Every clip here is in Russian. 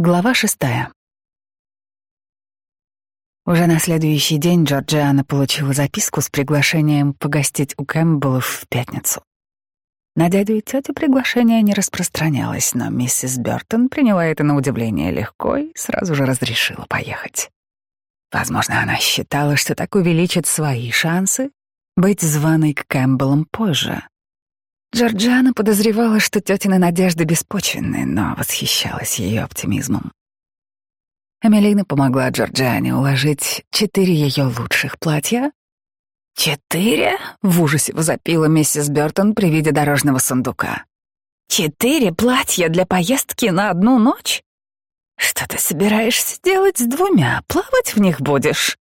Глава шестая. Уже на следующий день Джорджиана получила записку с приглашением погостить у Кэмпбеллов в пятницу. На дядю и тетю приглашение не распространялось, но миссис Бёртон приняла это на удивление легко и сразу же разрешила поехать. Возможно, она считала, что так увеличит свои шансы быть званой к Кэмпбеллам позже. Джорджиана подозревала, что тетины надежды беспочвенны, но восхищалась ее оптимизмом. Эмилина помогла Джорджиане уложить четыре ее лучших платья. «Четыре?» — в ужасе возопила миссис Бёртон при виде дорожного сундука. «Четыре платья для поездки на одну ночь? Что ты собираешься делать с двумя? Плавать в них будешь?»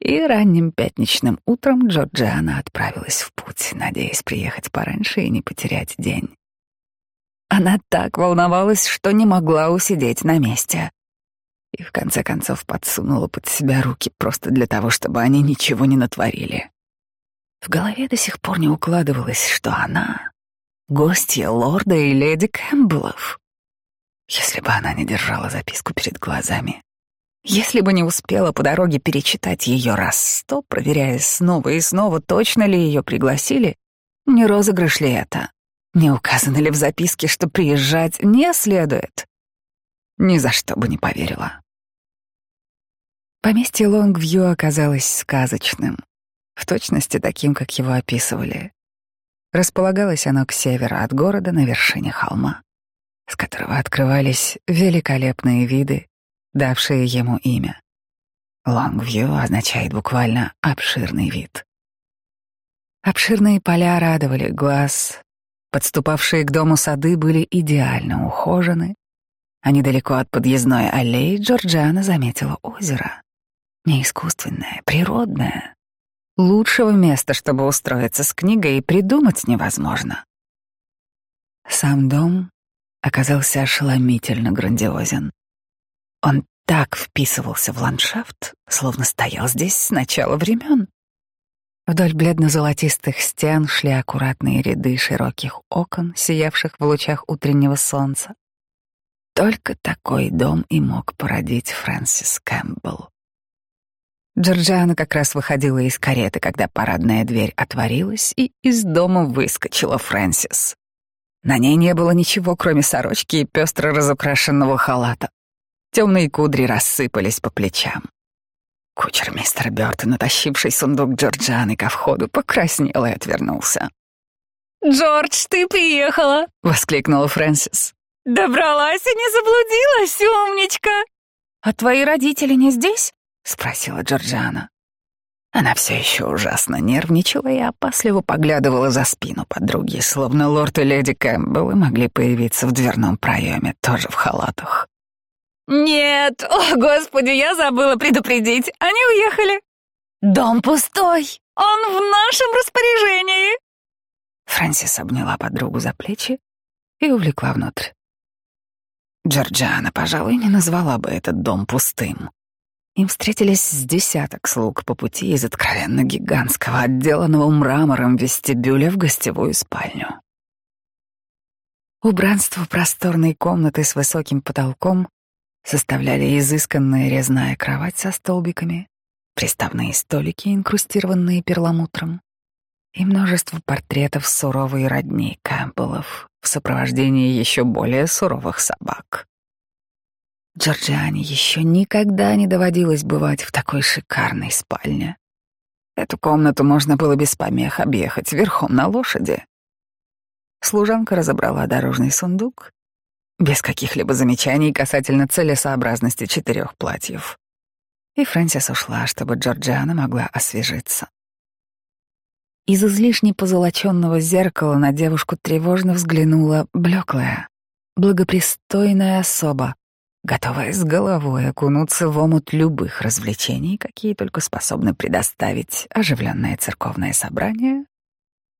И ранним пятничным утром Джорджиана отправилась в путь, надеясь приехать пораньше и не потерять день. Она так волновалась, что не могла усидеть на месте. И в конце концов подсунула под себя руки просто для того, чтобы они ничего не натворили. В голове до сих пор не укладывалось, что она — гостья лорда и леди Кэмпбеллов. Если бы она не держала записку перед глазами, если бы не успела по дороге перечитать ее раз сто, проверяя снова и снова, точно ли ее пригласили, не розыгрыш ли это, не указано ли в записке, что приезжать не следует, ни за что бы не поверила. Поместье Лонгвью оказалось сказочным, в точности таким, как его описывали. Располагалось оно к северу от города на вершине холма, с которого открывались великолепные виды давшее ему имя. Лонгвью означает буквально «обширный вид». Обширные поля радовали глаз, подступавшие к дому сады были идеально ухожены, а недалеко от подъездной аллеи Джорджиана заметила озеро. Не искусственное, природное. Лучшего места, чтобы устроиться с книгой, и придумать невозможно. Сам дом оказался ошеломительно грандиозен. Он так вписывался в ландшафт, словно стоял здесь с начала времен. Вдоль бледно-золотистых стен шли аккуратные ряды широких окон, сиявших в лучах утреннего солнца. Только такой дом и мог породить Фрэнсис Кэмпбелл. Джорджиана как раз выходила из кареты, когда парадная дверь отворилась, и из дома выскочила Фрэнсис. На ней не было ничего, кроме сорочки и пестро разукрашенного халата. Темные кудри рассыпались по плечам. Кучер мистера Бёртона, тащивший сундук Джорджаны ко входу, покраснел и отвернулся. «Джордж, ты приехала!» — воскликнула Фрэнсис. «Добралась и не заблудилась, умничка!» «А твои родители не здесь?» — спросила Джорджана. Она все еще ужасно нервничала и опасливо поглядывала за спину подруги, словно лорд и леди Кэмпбеллы могли появиться в дверном проеме, тоже в халатах. «Нет, о, господи, я забыла предупредить. Они уехали. Дом пустой. Он в нашем распоряжении». Фрэнсис обняла подругу за плечи и увлекла внутрь. Джорджиана, пожалуй, не назвала бы этот дом пустым. Им встретились с десяток слуг по пути из откровенно гигантского, отделанного мрамором вестибюля в гостевую спальню. Убранство просторной комнаты с высоким потолком составляли изысканная резная кровать со столбиками, приставные столики, инкрустированные перламутром, и множество портретов суровой родни Кэмпбеллов в сопровождении еще более суровых собак. Джорджиане еще никогда не доводилось бывать в такой шикарной спальне. Эту комнату можно было без помех объехать верхом на лошади. Служанка разобрала дорожный сундук без каких-либо замечаний касательно целесообразности четырех платьев. И Фрэнсис ушла, чтобы Джорджиана могла освежиться. Из излишне позолоченного зеркала на девушку тревожно взглянула блеклая, благопристойная особа, готовая с головой окунуться в омут любых развлечений, какие только способны предоставить оживленное церковное собрание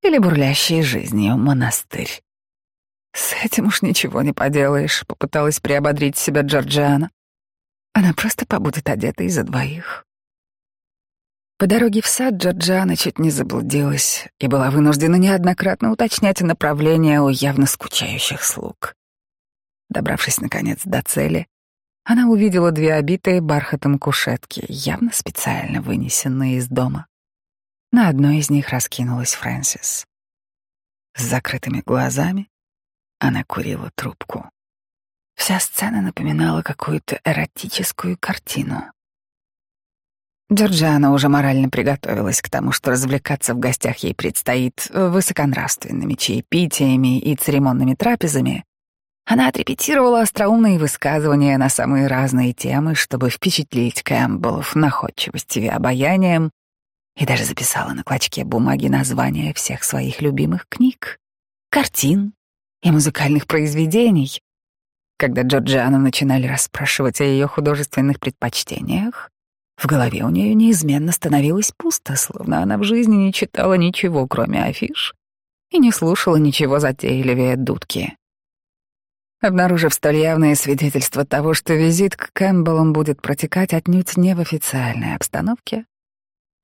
или бурлящий жизнью монастырь. «С этим уж ничего не поделаешь», — попыталась приободрить себя Джорджиана. «Она просто побудет одетой за двоих». По дороге в сад Джорджиана чуть не заблудилась и была вынуждена неоднократно уточнять направление у явно скучающих слуг. Добравшись, наконец, до цели, она увидела две обитые бархатом кушетки, явно специально вынесенные из дома. На одной из них раскинулась Фрэнсис. С закрытыми глазами она курила трубку. Вся сцена напоминала какую-то эротическую картину. Джорджиана уже морально приготовилась к тому, что развлекаться в гостях ей предстоит высоконравственными чаепитиями и церемонными трапезами. Она отрепетировала остроумные высказывания на самые разные темы, чтобы впечатлить Кэмпбеллов находчивостью и обаянием, и даже записала на клочке бумаги названия всех своих любимых книг, картин и музыкальных произведений. Когда Джорджиану начинали расспрашивать о ее художественных предпочтениях, в голове у нее неизменно становилось пусто, словно она в жизни не читала ничего, кроме афиш, и не слушала ничего затейливее дудки. Обнаружив столь явные свидетельства того, что визит к Кэмпбеллам будет протекать отнюдь не в официальной обстановке,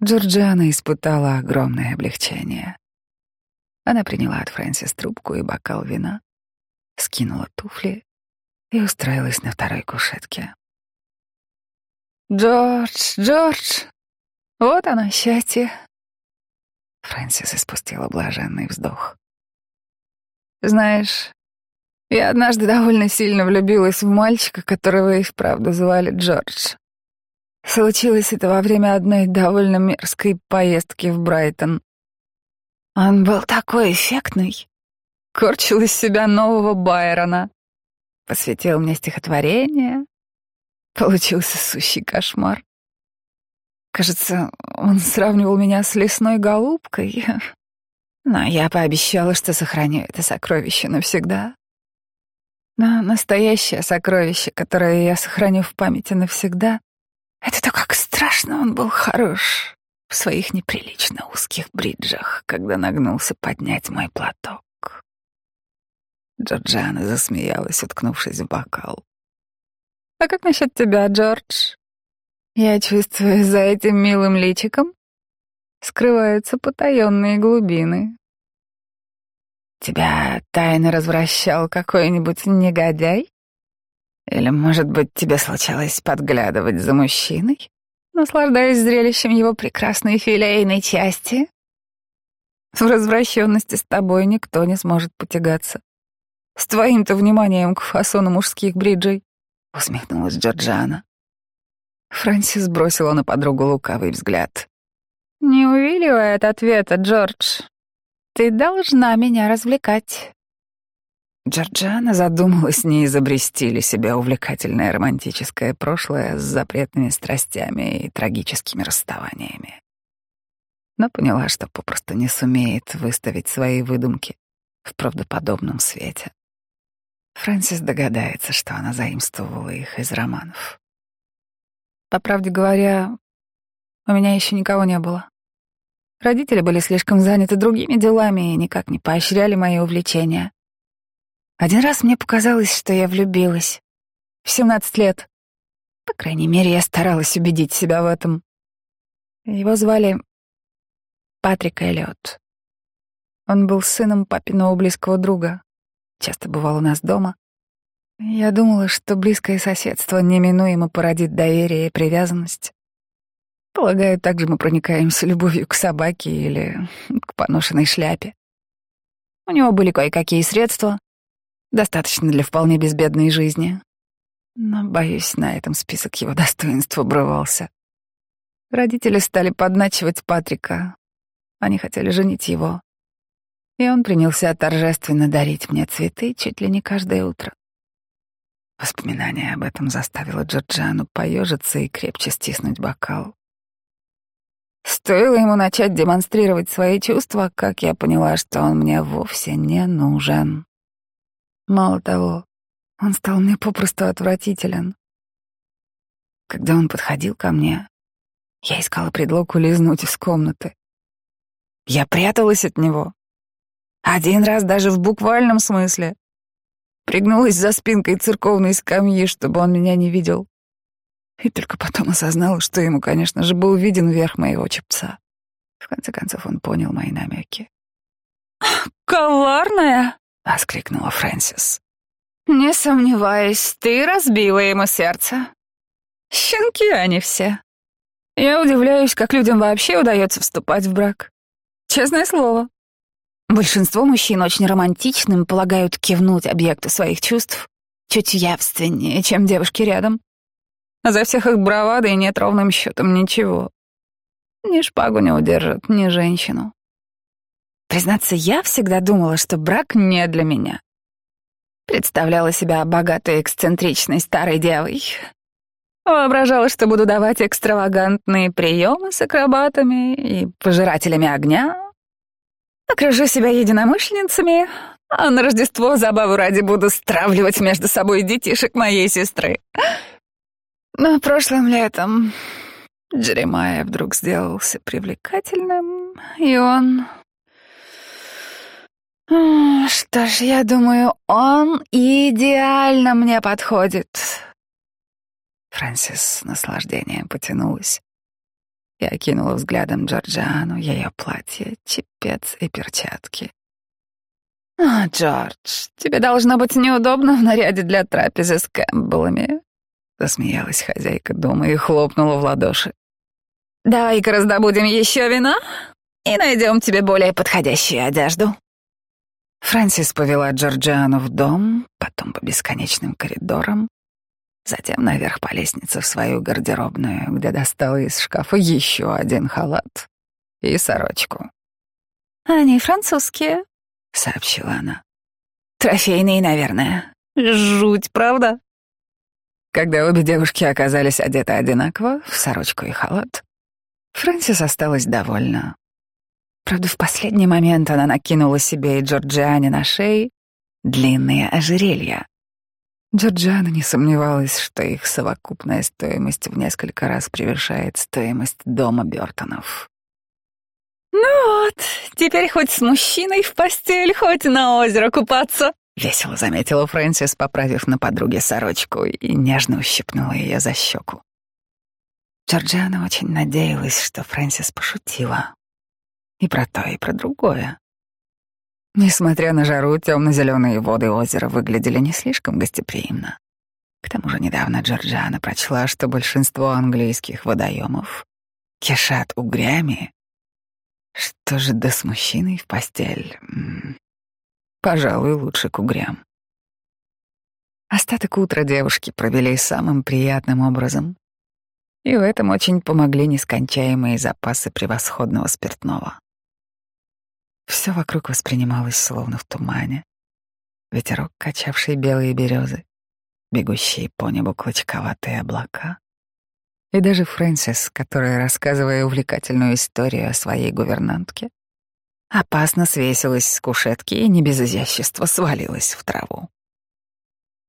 Джорджиана испытала огромное облегчение. Она приняла от Фрэнсис трубку и бокал вина, скинула туфли и устроилась на второй кушетке. «Джордж, Джордж, вот оно, счастье!» Фрэнсис испустила блаженный вздох. «Знаешь, я однажды довольно сильно влюбилась в мальчика, которого и вправду звали Джордж. Случилось это во время одной довольно мерзкой поездки в Брайтон. Он был такой эффектный, корчил из себя нового Байрона, посвятил мне стихотворение, Получился сущий кошмар. Кажется, он сравнивал меня с лесной голубкой. Но я пообещала, что сохраню это сокровище навсегда. Но настоящее сокровище, которое я сохраню в памяти навсегда, это то, как страшно он был хорош в своих неприлично узких бриджах, когда нагнулся поднять мой платок. Джорджана засмеялась, уткнувшись в бокал. А как насчет тебя, Джордж? Я чувствую, за этим милым личиком скрываются потаенные глубины. Тебя тайно развращал какой-нибудь негодяй? Или, может быть, тебе случалось подглядывать за мужчиной, наслаждаясь зрелищем его прекрасной филейной части? В развращенности с тобой никто не сможет потягаться. С твоим-то вниманием к фасону мужских бриджей. — усмехнулась Джорджана. Фрэнсис бросила на подругу лукавый взгляд. «Не увиливай от ответа, Джордж. Ты должна меня развлекать». Джорджана задумалась, не изобрести ли себе увлекательное романтическое прошлое с запретными страстями и трагическими расставаниями. Но поняла, что попросту не сумеет выставить свои выдумки в правдоподобном свете. Фрэнсис догадается, что она заимствовала их из романов. По правде говоря, у меня еще никого не было. Родители были слишком заняты другими делами и никак не поощряли мои увлечения. Один раз мне показалось, что я влюбилась. В 17 лет. По крайней мере, я старалась убедить себя в этом. Его звали Патрик Эллиот. Он был сыном папиного близкого друга, часто бывал у нас дома. Я думала, что близкое соседство неминуемо породит доверие и привязанность. Полагаю, также мы проникаемся любовью к собаке или к поношенной шляпе. У него были кое-какие средства, достаточно для вполне безбедной жизни. Но, боюсь, на этом список его достоинств обрывался. Родители стали подначивать Патрика. Они хотели женить его и он принялся торжественно дарить мне цветы чуть ли не каждое утро. Воспоминание об этом заставило Джорджану поежиться и крепче стиснуть бокал. Стоило ему начать демонстрировать свои чувства, как я поняла, что он мне вовсе не нужен. Мало того, он стал мне попросту отвратителен. Когда он подходил ко мне, я искала предлог улизнуть из комнаты. Я пряталась от него, один раз даже в буквальном смысле. Пригнулась за спинкой церковной скамьи, чтобы он меня не видел. И только потом осознала, что ему, конечно же, был виден верх моего чепца. В конце концов он понял мои намеки. «Коварная!» — воскликнула Фрэнсис. Не сомневаюсь, ты разбила ему сердце. Щенки они все. Я удивляюсь, как людям вообще удается вступать в брак. Честное слово. Большинство мужчин очень романтичным полагают кивнуть объекту своих чувств чуть явственнее, чем девушки рядом. А за всех их бравадой нет ровным счетом ничего. Ни шпагу не удержат, ни женщину. Признаться, я всегда думала, что брак не для меня. Представляла себя богатой, эксцентричной старой девой. Воображала, что буду давать экстравагантные приемы с акробатами и пожирателями огня. Окружу себя единомышленницами, а на Рождество забаву ради буду стравливать между собой детишек моей сестры. Но прошлым летом Джеремайя вдруг сделался привлекательным, и он что ж, я думаю, он идеально мне подходит. Фрэнсис с наслаждением потянулась. Я окинула взглядом Джорджиану, ее платье, чепец и перчатки. «О, Джордж, тебе должно быть неудобно в наряде для трапезы с Кэмпбеллами», — засмеялась хозяйка дома и хлопнула в ладоши. «Давай-ка раздобудем еще вина и найдем тебе более подходящую одежду». Фрэнсис повела Джорджиану в дом, потом по бесконечным коридорам, затем наверх по лестнице в свою гардеробную, где достала из шкафа еще один халат и сорочку. «Они французские», — сообщила она. «Трофейные, наверное. Жуть, правда?» Когда обе девушки оказались одеты одинаково, в сорочку и халат, Фрэнсис осталась довольна. Правда, в последний момент она накинула себе и Джорджиане на шеи длинные ожерелья. Джорджиана не сомневалась, что их совокупная стоимость в несколько раз превышает стоимость дома Бёртонов. «Ну вот, теперь хоть с мужчиной в постель, хоть на озеро купаться», — весело заметила Фрэнсис, поправив на подруге сорочку и нежно ущипнула ее за щеку. Джорджиана очень надеялась, что Фрэнсис пошутила. И про то, и про другое. Несмотря на жару, темно-зеленые воды озера выглядели не слишком гостеприимно. К тому же недавно Джорджиана прочла, что большинство английских водоемов кишат угрями. Что же да с мужчиной в постель? Пожалуй, лучше к угрям. Остаток утра девушки провели самым приятным образом. И в этом очень помогли нескончаемые запасы превосходного спиртного. Все вокруг воспринималось словно в тумане. Ветерок, качавший белые березы, бегущие по небу клочковатые облака. И даже Фрэнсис, которая, рассказывая увлекательную историю о своей гувернантке, опасно свесилась с кушетки и не без изящества свалилась в траву.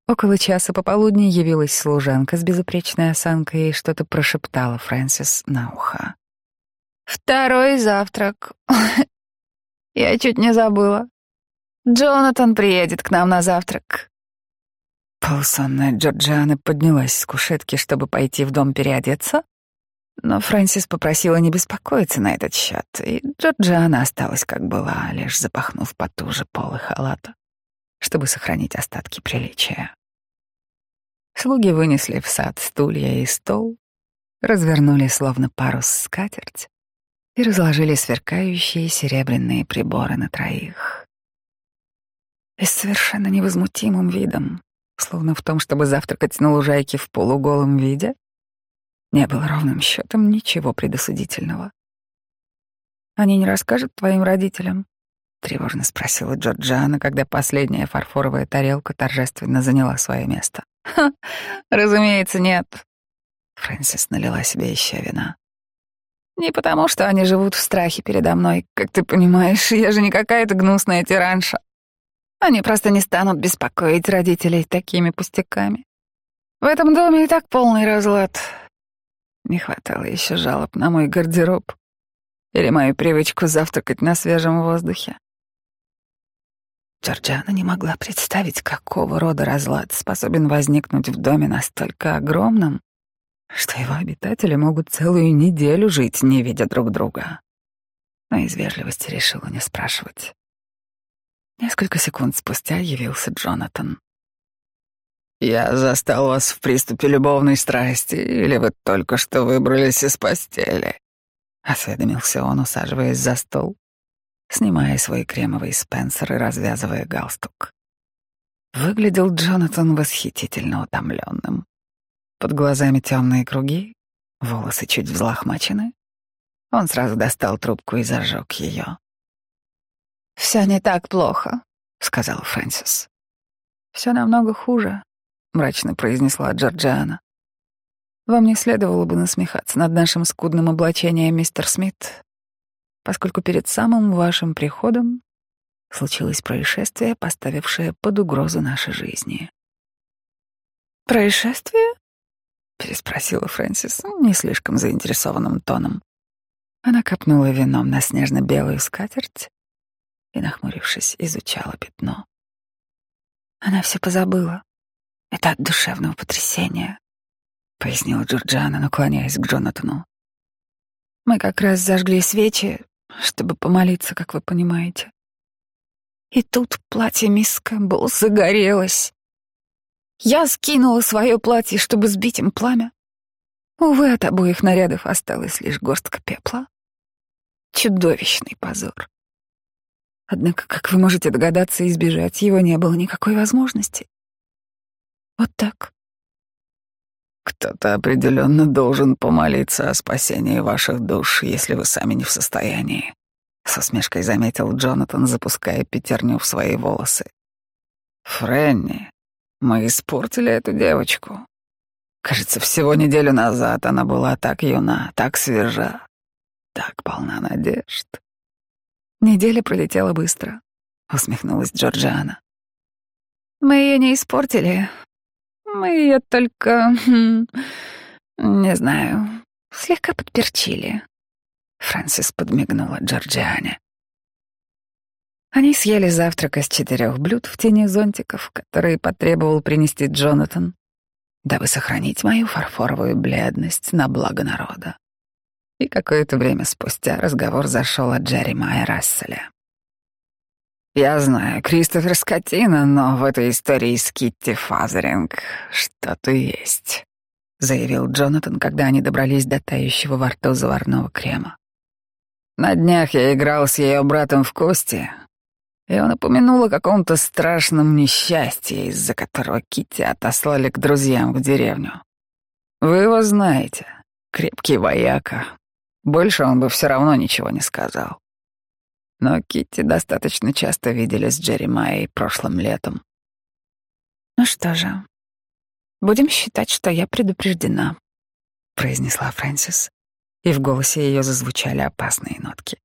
Около часа пополудни явилась служанка с безупречной осанкой и что-то прошептала Фрэнсис на ухо. «Второй завтрак. Я чуть не забыла. Джонатан приедет к нам на завтрак. Полусонная Джорджиана поднялась с кушетки, чтобы пойти в дом переодеться, но Фрэнсис попросила не беспокоиться на этот счет, и Джорджиана осталась как была, лишь запахнув потуже полы халата, чтобы сохранить остатки приличия. Слуги вынесли в сад стулья и стол, развернули словно парус скатерть, и разложили сверкающие серебряные приборы на троих. И с совершенно невозмутимым видом, словно в том, чтобы завтракать на лужайке в полуголом виде, не было ровным счетом ничего предосудительного. «Они не расскажут твоим родителям?» — тревожно спросила Джорджана, когда последняя фарфоровая тарелка торжественно заняла свое место. «Ха, разумеется, нет». Фрэнсис налила себе еще вина. Не потому, что они живут в страхе передо мной, как ты понимаешь, я же не какая-то гнусная тиранша. Они просто не станут беспокоить родителей такими пустяками. В этом доме и так полный разлад. Не хватало еще жалоб на мой гардероб или мою привычку завтракать на свежем воздухе. Джорджана не могла представить, какого рода разлад способен возникнуть в доме настолько огромном, что его обитатели могут целую неделю жить, не видя друг друга. Но из вежливости решила не спрашивать. Несколько секунд спустя явился Джонатан. Я застал вас в приступе любовной страсти, или вы только что выбрались из постели?» — осведомился он, усаживаясь за стол, снимая свой кремовый спенсер и развязывая галстук. Выглядел Джонатан восхитительно утомленным. Под глазами темные круги, волосы чуть взлохмачены. Он сразу достал трубку и зажег ее. «Все не так плохо», — сказал Фрэнсис. «Все намного хуже», — мрачно произнесла Джорджиана. «Вам не следовало бы насмехаться над нашим скудным облачением, мистер Смит, поскольку перед самым вашим приходом случилось происшествие, поставившее под угрозу нашей жизни». «Происшествие?» — переспросила Фрэнсис не слишком заинтересованным тоном. Она копнула вином на снежно-белую скатерть и, нахмурившись, изучала пятно. Она все позабыла. Это от душевного потрясения, пояснила Джорджана, наклоняясь к Джонатану. Мы как раз зажгли свечи, чтобы помолиться, как вы понимаете. И тут платье мисс Кэмпбелл загорелось. Я скинула свое платье, чтобы сбить им пламя. Увы, от обоих нарядов осталась лишь горстка пепла. Чудовищный позор. Однако, как вы можете догадаться, избежать его не было никакой возможности. Вот так. Кто-то определенно должен помолиться о спасении ваших душ, если вы сами не в состоянии. С усмешкой заметил Джонатан, запуская пятерню в свои волосы. Фрэнни, мы испортили эту девочку. Кажется, всего неделю назад она была так юна, так свежа, так полна надежд. Неделя пролетела быстро, усмехнулась Джорджиана. Мы ее не испортили. Мы ее только, хм, не знаю, слегка подперчили. Фрэнсис подмигнула Джорджиане. Они съели завтрак из четырех блюд в тени зонтиков, которые потребовал принести Джонатан, дабы сохранить мою фарфоровую бледность на благо народа. И какое-то время спустя разговор зашел от Джеремая Расселя. «Я знаю, Кристофер скотина, но в этой истории с Китти Фазеринг что-то есть», — заявил Джонатан, когда они добрались до тающего во рту заварного крема. «На днях я играл с ее братом в кости, и он упомянул о каком-то страшном несчастье, из-за которого Китти отослали к друзьям в деревню. Вы его знаете, крепкий вояка, больше он бы все равно ничего не сказал. Но Китти достаточно часто видели с Джеремайей прошлым летом. «Ну что же, будем считать, что я предупреждена», — произнесла Фрэнсис, и в голосе ее зазвучали опасные нотки.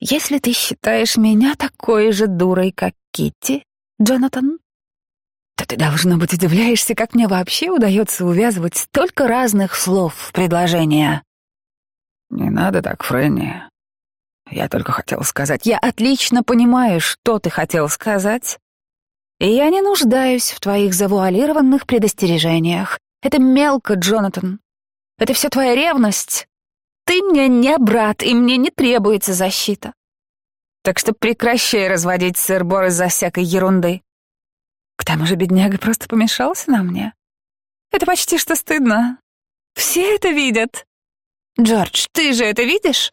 «Если ты считаешь меня такой же дурой, как Китти, Джонатан, то ты, должно быть, удивляешься, как мне вообще удается увязывать столько разных слов в предложение. «Не надо так, Фрэнни. Я только хотел сказать...» «Я отлично понимаю, что ты хотел сказать. И я не нуждаюсь в твоих завуалированных предостережениях. Это мелко, Джонатан. Это все твоя ревность. Ты мне не брат, и мне не требуется защита. Так что прекращай разводить сыр-бор из-за всякой ерунды. К тому же бедняга просто помешался на мне. Это почти что стыдно. Все это видят. «Джордж, ты же это видишь?»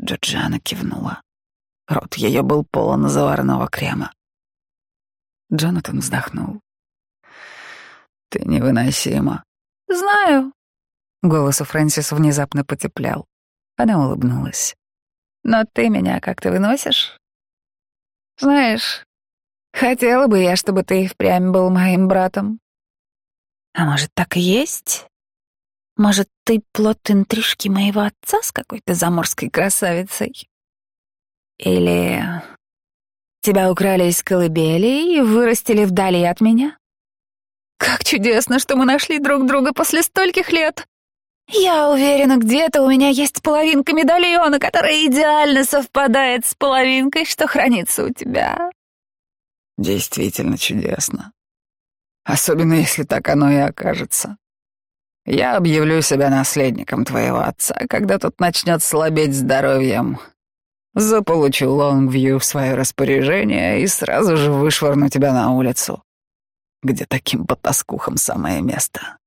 Джорджиана кивнула. Рот ее был полон заварного крема. Джонатан вздохнул. «Ты невыносима». «Знаю». Голос у Фрэнсис внезапно потеплял. Она улыбнулась. «Но ты меня как-то выносишь?» «Знаешь, хотела бы я, чтобы ты впрямь был моим братом». «А может, так и есть?» Может, ты плод интрижки моего отца с какой-то заморской красавицей? Или тебя украли из колыбели и вырастили вдали от меня? Как чудесно, что мы нашли друг друга после стольких лет. Я уверена, где-то у меня есть половинка медальона, которая идеально совпадает с половинкой, что хранится у тебя. Действительно чудесно. Особенно, если так оно и окажется. Я объявлю себя наследником твоего отца, когда тот начнет слабеть здоровьем. Заполучу Лонгвью в свое распоряжение и сразу же вышвырну тебя на улицу. где таким потаскухам самое место.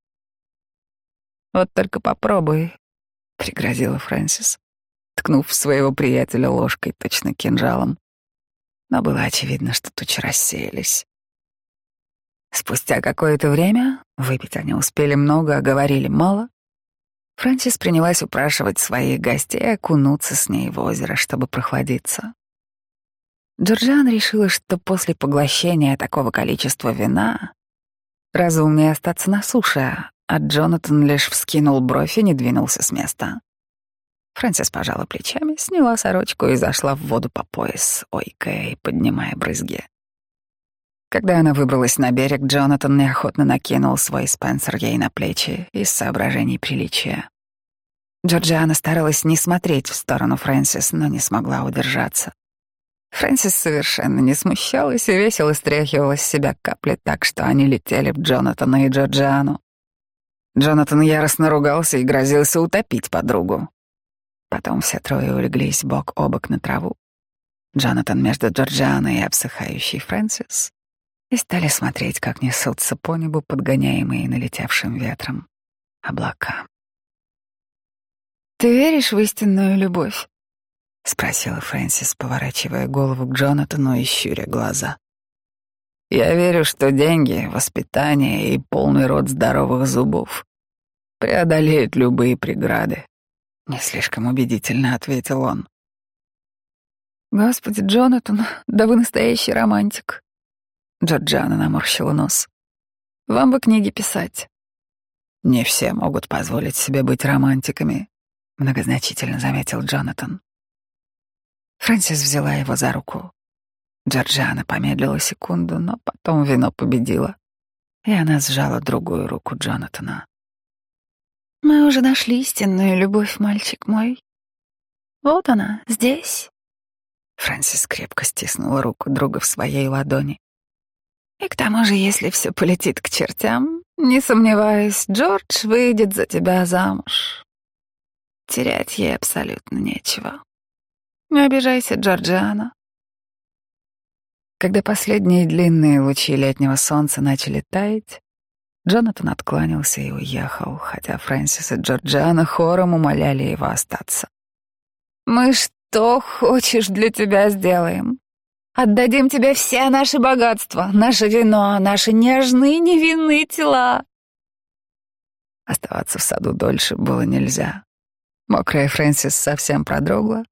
«Вот только попробуй», — пригрозила Фрэнсис, ткнув своего приятеля ложкой, точно кинжалом. Но было очевидно, что тучи рассеялись. Спустя какое-то время, выпить они успели много, а говорили мало, Фрэнсис принялась упрашивать своих гостей окунуться с ней в озеро, чтобы прохладиться. Джорджиан решила, что после поглощения такого количества вина разумнее остаться на суше, а Джонатан лишь вскинул бровь и не двинулся с места. Фрэнсис пожала плечами, сняла сорочку и зашла в воду по пояс, ойкая и поднимая брызги. Когда она выбралась на берег, Джонатан неохотно накинул свой Спенсер ей на плечи из соображений приличия. Джорджиана старалась не смотреть в сторону Фрэнсис, но не смогла удержаться. Фрэнсис совершенно не смущалась и весело стряхивала с себя капли так, что они летели в Джонатана и Джорджиану. Джонатан яростно ругался и грозился утопить подругу. Потом все трое улеглись бок о бок на траву. Джонатан между Джорджианой и обсыхающей Фрэнсис и стали смотреть, как несутся по небу подгоняемые налетевшим ветром облака. «Ты веришь в истинную любовь?» — спросила Фрэнсис, поворачивая голову к Джонатану и щуря глаза. «Я верю, что деньги, воспитание и полный рот здоровых зубов преодолеют любые преграды», — не слишком убедительно ответил он. «Господи, Джонатан, да вы настоящий романтик!» Джорджана наморщила нос. «Вам бы книги писать». «Не все могут позволить себе быть романтиками», — многозначительно заметил Джонатан. Фрэнсис взяла его за руку. Джорджиана помедлила секунду, но потом вино победило, и она сжала другую руку Джонатана. «Мы уже нашли истинную любовь, мальчик мой. Вот она, здесь». Фрэнсис крепко стиснула руку друга в своей ладони. «И к тому же, если все полетит к чертям, не сомневаюсь, Джордж выйдет за тебя замуж. Терять ей абсолютно нечего». Не обижайся, Джорджиана. Когда последние длинные лучи летнего солнца начали таять, Джонатан откланялся и уехал, хотя Фрэнсис и Джорджиана хором умоляли его остаться. «Мы что хочешь для тебя сделаем? Отдадим тебе все наши богатства, наше вино, наши нежные невинные тела». Оставаться в саду дольше было нельзя. Мокрая Фрэнсис совсем продрогла,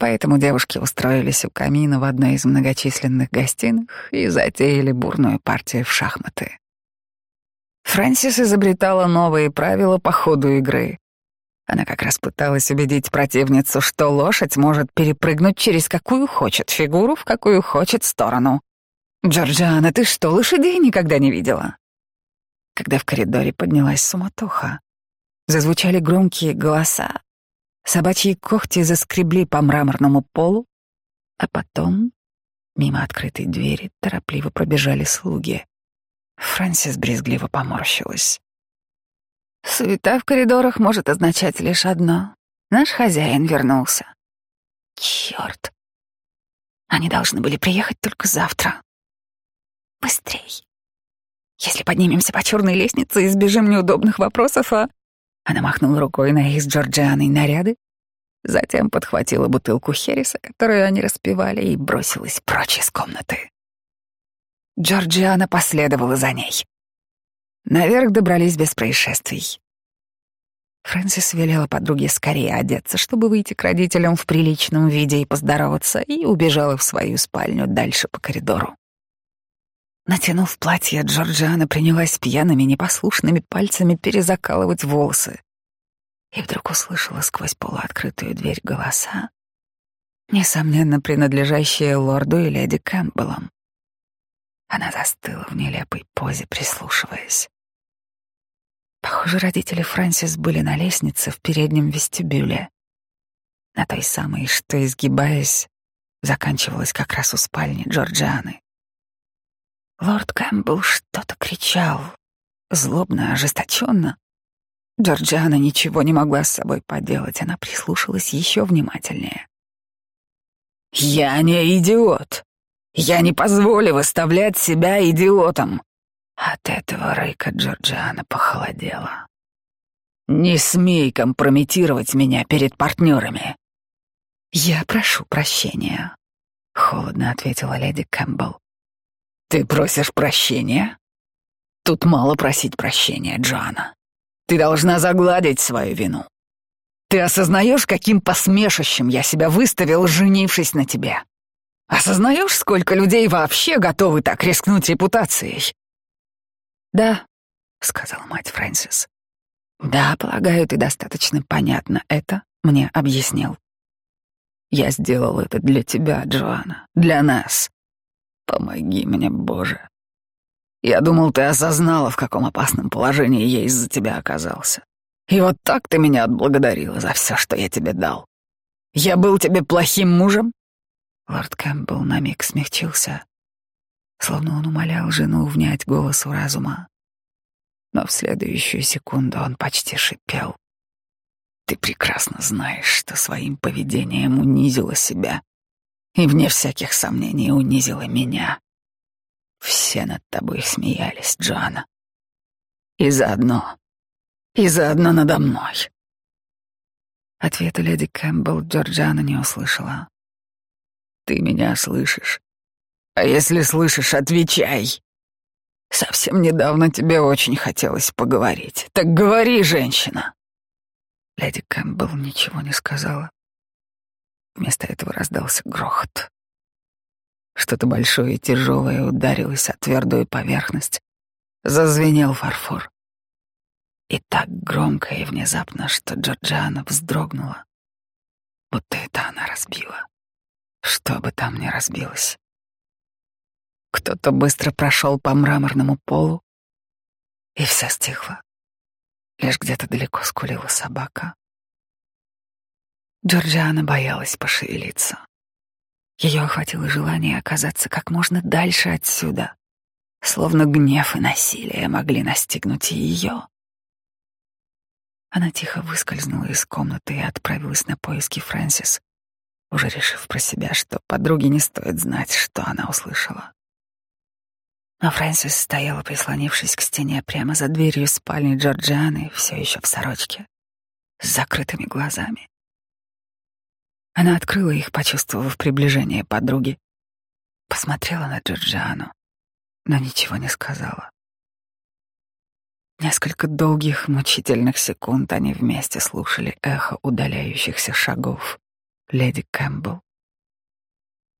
Поэтому девушки устроились у камина в одной из многочисленных гостиных и затеяли бурную партию в шахматы. Фрэнсис изобретала новые правила по ходу игры. Она как раз пыталась убедить противницу, что лошадь может перепрыгнуть через какую хочет фигуру в какую хочет сторону. «Джорджиана, ты что, лошадей никогда не видела?» Когда в коридоре поднялась суматоха, зазвучали громкие голоса, Собачьи когти заскребли по мраморному полу, а потом мимо открытой двери торопливо пробежали слуги. Фрэнсис брезгливо поморщилась. Суета в коридорах может означать лишь одно. Наш хозяин вернулся. Черт! Они должны были приехать только завтра. Быстрей. Если поднимемся по черной лестнице и избежим неудобных вопросов, а она махнула рукой на их с Джорджианой наряды, затем подхватила бутылку Хереса, которую они распивали, и бросилась прочь из комнаты. Джорджиана последовала за ней. Наверх добрались без происшествий. Фрэнсис велела подруге скорее одеться, чтобы выйти к родителям в приличном виде и поздороваться, и убежала в свою спальню дальше по коридору. Натянув платье, Джорджиана принялась пьяными, непослушными пальцами перезакалывать волосы. И вдруг услышала сквозь полуоткрытую дверь голоса, несомненно, принадлежащие лорду и леди Кэмпбеллам. Она застыла в нелепой позе, прислушиваясь. Похоже, родители Фрэнсис были на лестнице в переднем вестибюле, на той самой, что, изгибаясь, заканчивалась как раз у спальни Джорджианы. Лорд Кэмпбелл что-то кричал, злобно, ожесточенно. Джорджиана ничего не могла с собой поделать, она прислушалась еще внимательнее. «Я не идиот. Я не позволю выставлять себя идиотом. От этого рыка Джорджиана похолодела. «Не смей компрометировать меня перед партнерами!» «Я прошу прощения», — холодно ответила леди Кэмпбелл. «Ты просишь прощения? Тут мало просить прощения, Джоанна. Ты должна загладить свою вину. Ты осознаешь, каким посмешищем я себя выставил, женившись на тебе? Осознаешь, сколько людей вообще готовы так рискнуть репутацией? Да, сказала мать Фрэнсис. Да, полагаю, ты достаточно понятно это мне объяснил. Я сделал это для тебя, Джоанна, для нас. Помоги мне, Боже. Я думал, ты осознала, в каком опасном положении я из-за тебя оказался. И вот так ты меня отблагодарила за все, что я тебе дал. Я был тебе плохим мужем?» Лорд Кэмпбелл на миг смягчился, словно он умолял жену внять голосу разума. Но в следующую секунду он почти шипел. «Ты прекрасно знаешь, что своим поведением унизила себя и, вне всяких сомнений, унизила меня. Все над тобой смеялись, Джоанна. И заодно и заодно надо мной. Ответа леди Кэмпбелл Джорджана не услышала. «Ты меня слышишь? А если слышишь, отвечай. Совсем недавно тебе очень хотелось поговорить. Так говори, женщина!» Леди Кэмпбелл ничего не сказала. Вместо этого раздался грохот. Что-то большое и тяжелое ударилось о твердую поверхность. Зазвенел фарфор. И так громко и внезапно, что Джорджиана вздрогнула, будто это она разбила. Что бы там ни разбилось. Кто-то быстро прошел по мраморному полу, и все стихло. Лишь где-то далеко скулила собака. Джорджиана боялась пошевелиться. Ее охватило желание оказаться как можно дальше отсюда, словно гнев и насилие могли настигнуть и ее. Она тихо выскользнула из комнаты и отправилась на поиски Фрэнсис, уже решив про себя, что подруге не стоит знать, что она услышала. Но Фрэнсис стояла, прислонившись к стене прямо за дверью спальни Джорджианы, все еще в сорочке, с закрытыми глазами. Она открыла их, почувствовав приближение подруги, посмотрела на Джорджиану, но ничего не сказала. Несколько долгих, мучительных секунд они вместе слушали эхо удаляющихся шагов леди Кэмпбелл.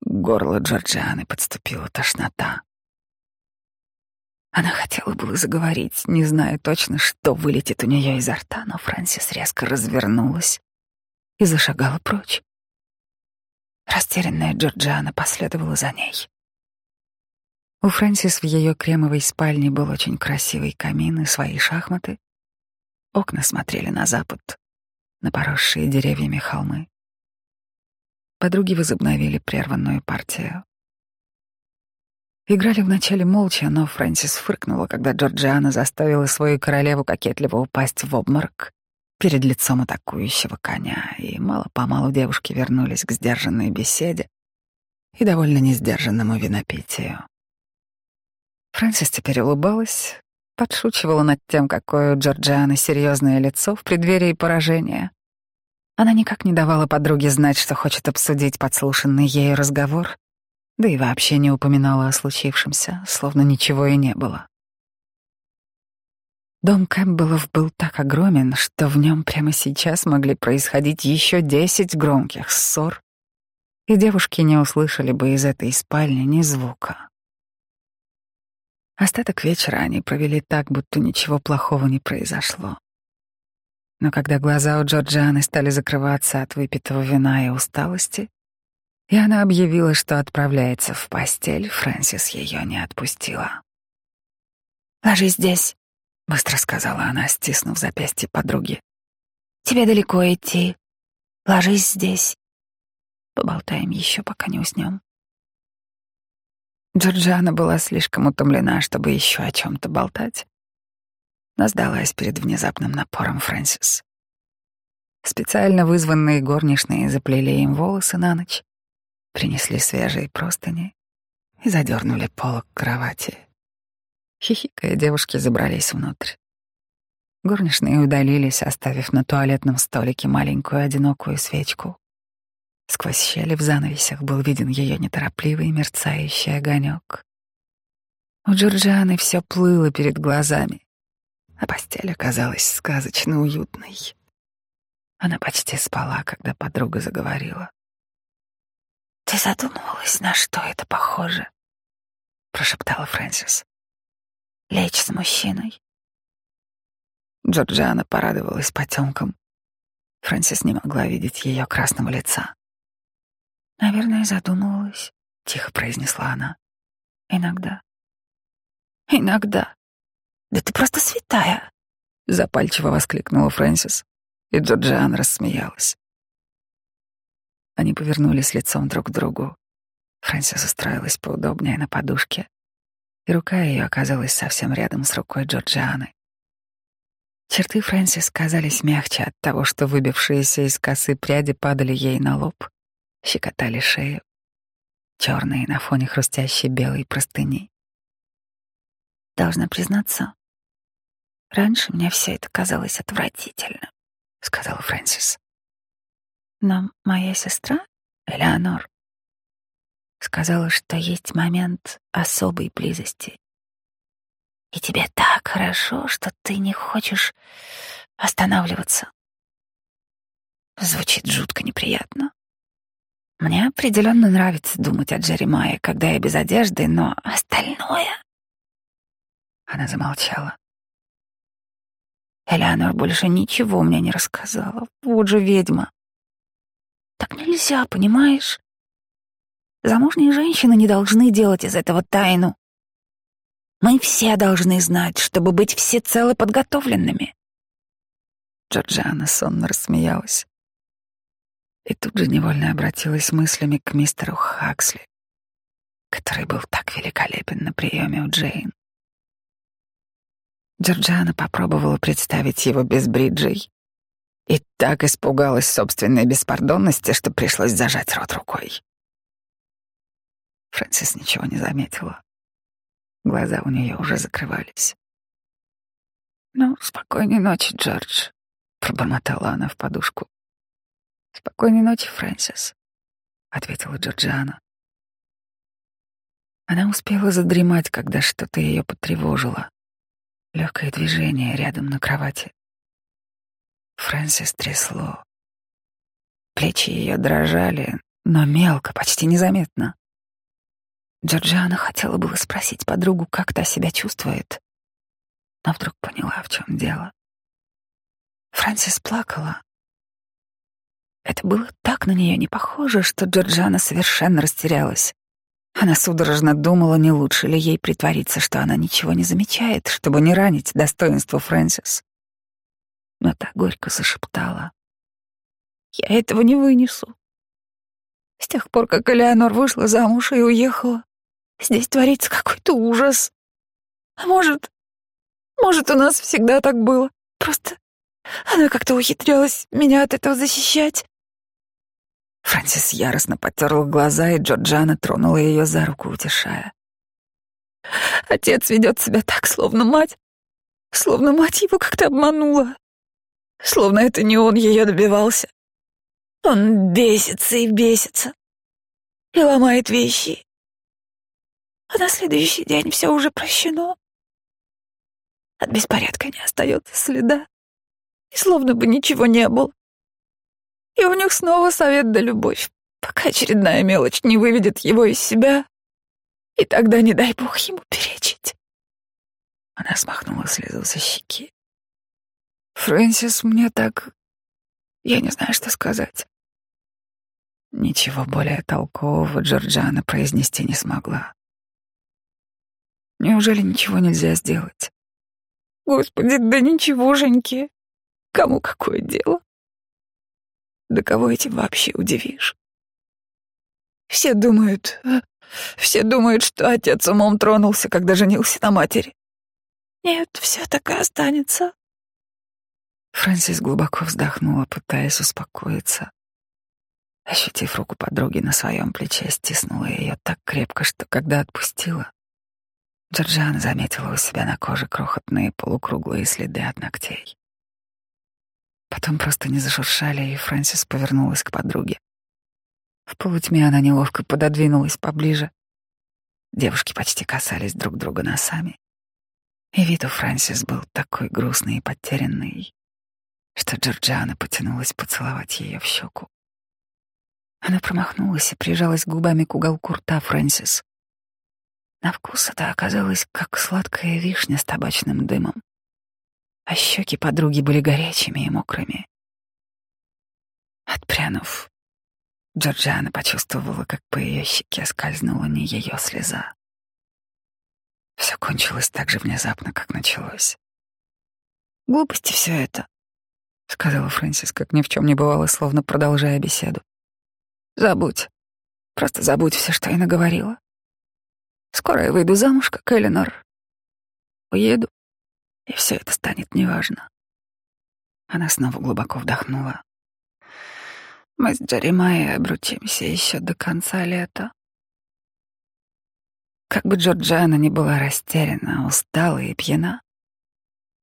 Горло Джорджианы подступила тошнота. Она хотела было заговорить, не зная точно, что вылетит у нее изо рта, но Фрэнсис резко развернулась и зашагала прочь. Растерянная Джорджиана последовала за ней. У Фрэнсис в ее кремовой спальне был очень красивый камин и свои шахматы. Окна смотрели на запад, на поросшие деревьями холмы. Подруги возобновили прерванную партию. Играли вначале молча, но Фрэнсис фыркнула, когда Джорджиана заставила свою королеву кокетливо упасть в обморок перед лицом атакующего коня, и мало-помалу девушки вернулись к сдержанной беседе и довольно несдержанному винопитию. Фрэнсис теперь улыбалась, подшучивала над тем, какое у Джорджианы серьезное лицо в преддверии поражения. Она никак не давала подруге знать, что хочет обсудить подслушанный ею разговор, да и вообще не упоминала о случившемся, словно ничего и не было. Дом Кэмпбеллов был так огромен, что в нем прямо сейчас могли происходить еще десять громких ссор, и девушки не услышали бы из этой спальни ни звука. Остаток вечера они провели так, будто ничего плохого не произошло. Но когда глаза у Джорджианы стали закрываться от выпитого вина и усталости, и она объявила, что отправляется в постель, Фрэнсис ее не отпустила. «Ложись здесь», — быстро сказала она, стиснув запястье подруги. «Тебе далеко идти. Ложись здесь. Поболтаем еще, пока не уснем». Джорджиана была слишком утомлена, чтобы еще о чем-то болтать, но сдалась перед внезапным напором Фрэнсис. Специально вызванные горничные заплели им волосы на ночь, принесли свежие простыни и задернули полок кровати. Хихикая, девушки забрались внутрь. Горничные удалились, оставив на туалетном столике маленькую одинокую свечку. Сквозь щели в занавесях был виден ее неторопливый мерцающий огонек. У Джорджианы все плыло перед глазами, а постель оказалась сказочно уютной. Она почти спала, когда подруга заговорила. «Ты задумывалась, на что это похоже?» — прошептала Фрэнсис. «Лечь с мужчиной». Джорджиана порадовалась потемкам. Фрэнсис не могла видеть ее красного лица. «Наверное, задумывалась», — тихо произнесла она. «Иногда». «Иногда. Да ты просто святая!» — запальчиво воскликнула Фрэнсис, и Джорджиан рассмеялась. Они повернулись лицом друг к другу. Фрэнсис устроилась поудобнее на подушке, и рука ее оказалась совсем рядом с рукой Джорджианы. Черты Фрэнсис казались мягче от того, что выбившиеся из косы пряди падали ей на лоб щекотали шею, черные на фоне хрустящей белой простыни. Должна признаться, раньше мне все это казалось отвратительным, сказала Фрэнсис. Но моя сестра, Элеонор, сказала, что есть момент особой близости. И тебе так хорошо, что ты не хочешь останавливаться. Звучит жутко неприятно. Мне определенно нравится думать о Джеремае, когда я без одежды, но остальное... Она замолчала. Элеонор больше ничего мне не рассказала. Вот же ведьма. Так нельзя, понимаешь? Замужние женщины не должны делать из этого тайну. Мы все должны знать, чтобы быть всецело подготовленными. Джорджиана сонно рассмеялась и тут же невольно обратилась мыслями к мистеру Хаксли, который был так великолепен на приеме у Джейн. Джорджиана попробовала представить его без бриджей и так испугалась собственной беспардонности, что пришлось зажать рот рукой. Фрэнсис ничего не заметила. Глаза у нее уже закрывались. «Ну, спокойной ночи, Джордж», — пробормотала она в подушку. «Спокойной ночи, Фрэнсис», — ответила Джорджиана. Она успела задремать, когда что-то ее потревожило. Легкое движение рядом на кровати. Фрэнсис трясло. Плечи ее дрожали, но мелко, почти незаметно. Джорджиана хотела было спросить подругу, как та себя чувствует, но вдруг поняла, в чем дело. Фрэнсис плакала, это было так на нее не похоже, что Джорджана совершенно растерялась. Она судорожно думала, не лучше ли ей притвориться, что она ничего не замечает, чтобы не ранить достоинство Фрэнсис. Но та горько зашептала. «Я этого не вынесу. С тех пор, как Элеонор вышла замуж и уехала, здесь творится какой-то ужас. А может, может, у нас всегда так было. Просто она как-то ухитрялась меня от этого защищать. Фрэнсис яростно потерла глаза, и Джорджана тронула ее за руку, утешая. Отец ведет себя так, словно мать, словно мать его как-то обманула, словно это не он ее добивался. Он бесится и бесится, и ломает вещи. А на следующий день все уже прощено. От беспорядка не остается следа, и словно бы ничего не было. И у них снова совет да любовь, пока очередная мелочь не выведет его из себя, и тогда не дай бог ему перечить. Она смахнула слезу со щеки. «Фрэнсис, мне так... Я не знаю, что сказать». Ничего более толкового Джорджана произнести не смогла. Неужели ничего нельзя сделать? Господи, да ничего, Женьки. Кому какое дело? Да кого этим вообще удивишь? Все думают, а? все думают, что отец умом тронулся, когда женился на матери. Нет, все так и останется. Фрэнсис глубоко вздохнула, пытаясь успокоиться. Ощутив руку подруги на своем плече, стиснула ее так крепко, что когда отпустила, Джорджиана заметила у себя на коже крохотные полукруглые следы от ногтей. Потом просто не зашуршали, и Фрэнсис повернулась к подруге. В полутьме она неловко пододвинулась поближе. Девушки почти касались друг друга носами. И вид у Фрэнсис был такой грустный и потерянный, что Джорджиана потянулась поцеловать ее в щеку. Она промахнулась и прижалась губами к уголку рта Фрэнсис. На вкус это оказалось как сладкая вишня с табачным дымом, а щеки подруги были горячими и мокрыми. Отпрянув, Джорджиана почувствовала, как по ее щеке скользнула не ее слеза. Все кончилось так же внезапно, как началось. «Глупости все это», — сказала Фрэнсис, как ни в чем не бывало, словно продолжая беседу. «Забудь. Просто забудь все, что я наговорила. Скоро я выйду замуж, как Эленор. Уеду, и все это станет неважно». Она снова глубоко вдохнула. Мы с Джеремайей обручимся еще до конца лета. Как бы Джорджиана не была растеряна, устала и пьяна,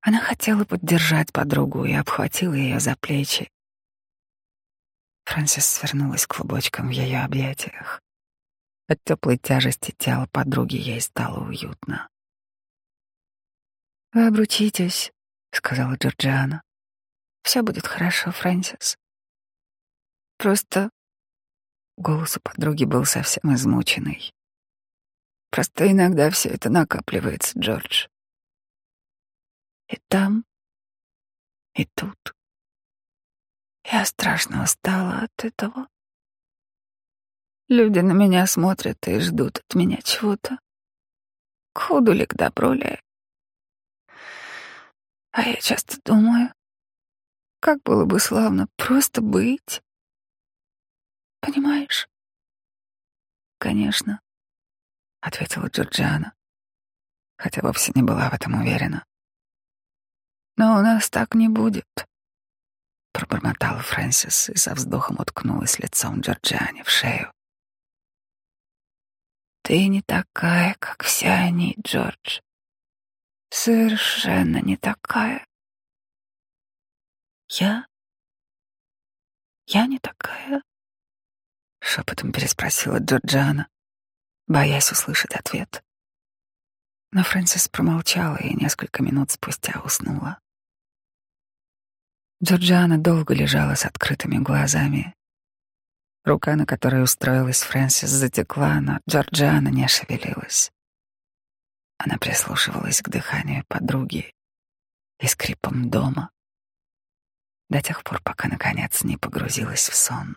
она хотела поддержать подругу и обхватила ее за плечи. Фрэнсис свернулась клубочком в ее объятиях. От теплой тяжести тела подруги ей стало уютно. «Вы обручитесь», — сказала Джорджиана. «Все будет хорошо, Фрэнсис. Просто голос у подруги был совсем измученный. Просто иногда все это накапливается, Джордж. И там, и тут. Я страшно устала от этого. Люди на меня смотрят и ждут от меня чего-то. К худу ли, к добру ли. А я часто думаю, как было бы славно просто быть Понимаешь? Конечно, ответила Джорджиана, хотя вовсе не была в этом уверена. Но у нас так не будет, пробормотала Фрэнсис и со вздохом уткнулась лицом Джорджиане в шею. Ты не такая, как все они, Джордж. Совершенно не такая. Я? Я не такая? — шепотом переспросила Джорджиана, боясь услышать ответ. Но Фрэнсис промолчала и несколько минут спустя уснула. Джорджиана долго лежала с открытыми глазами. Рука, на которой устроилась Фрэнсис, затекла, но Джорджиана не шевелилась. Она прислушивалась к дыханию подруги и скрипам дома до тех пор, пока, наконец, не погрузилась в сон.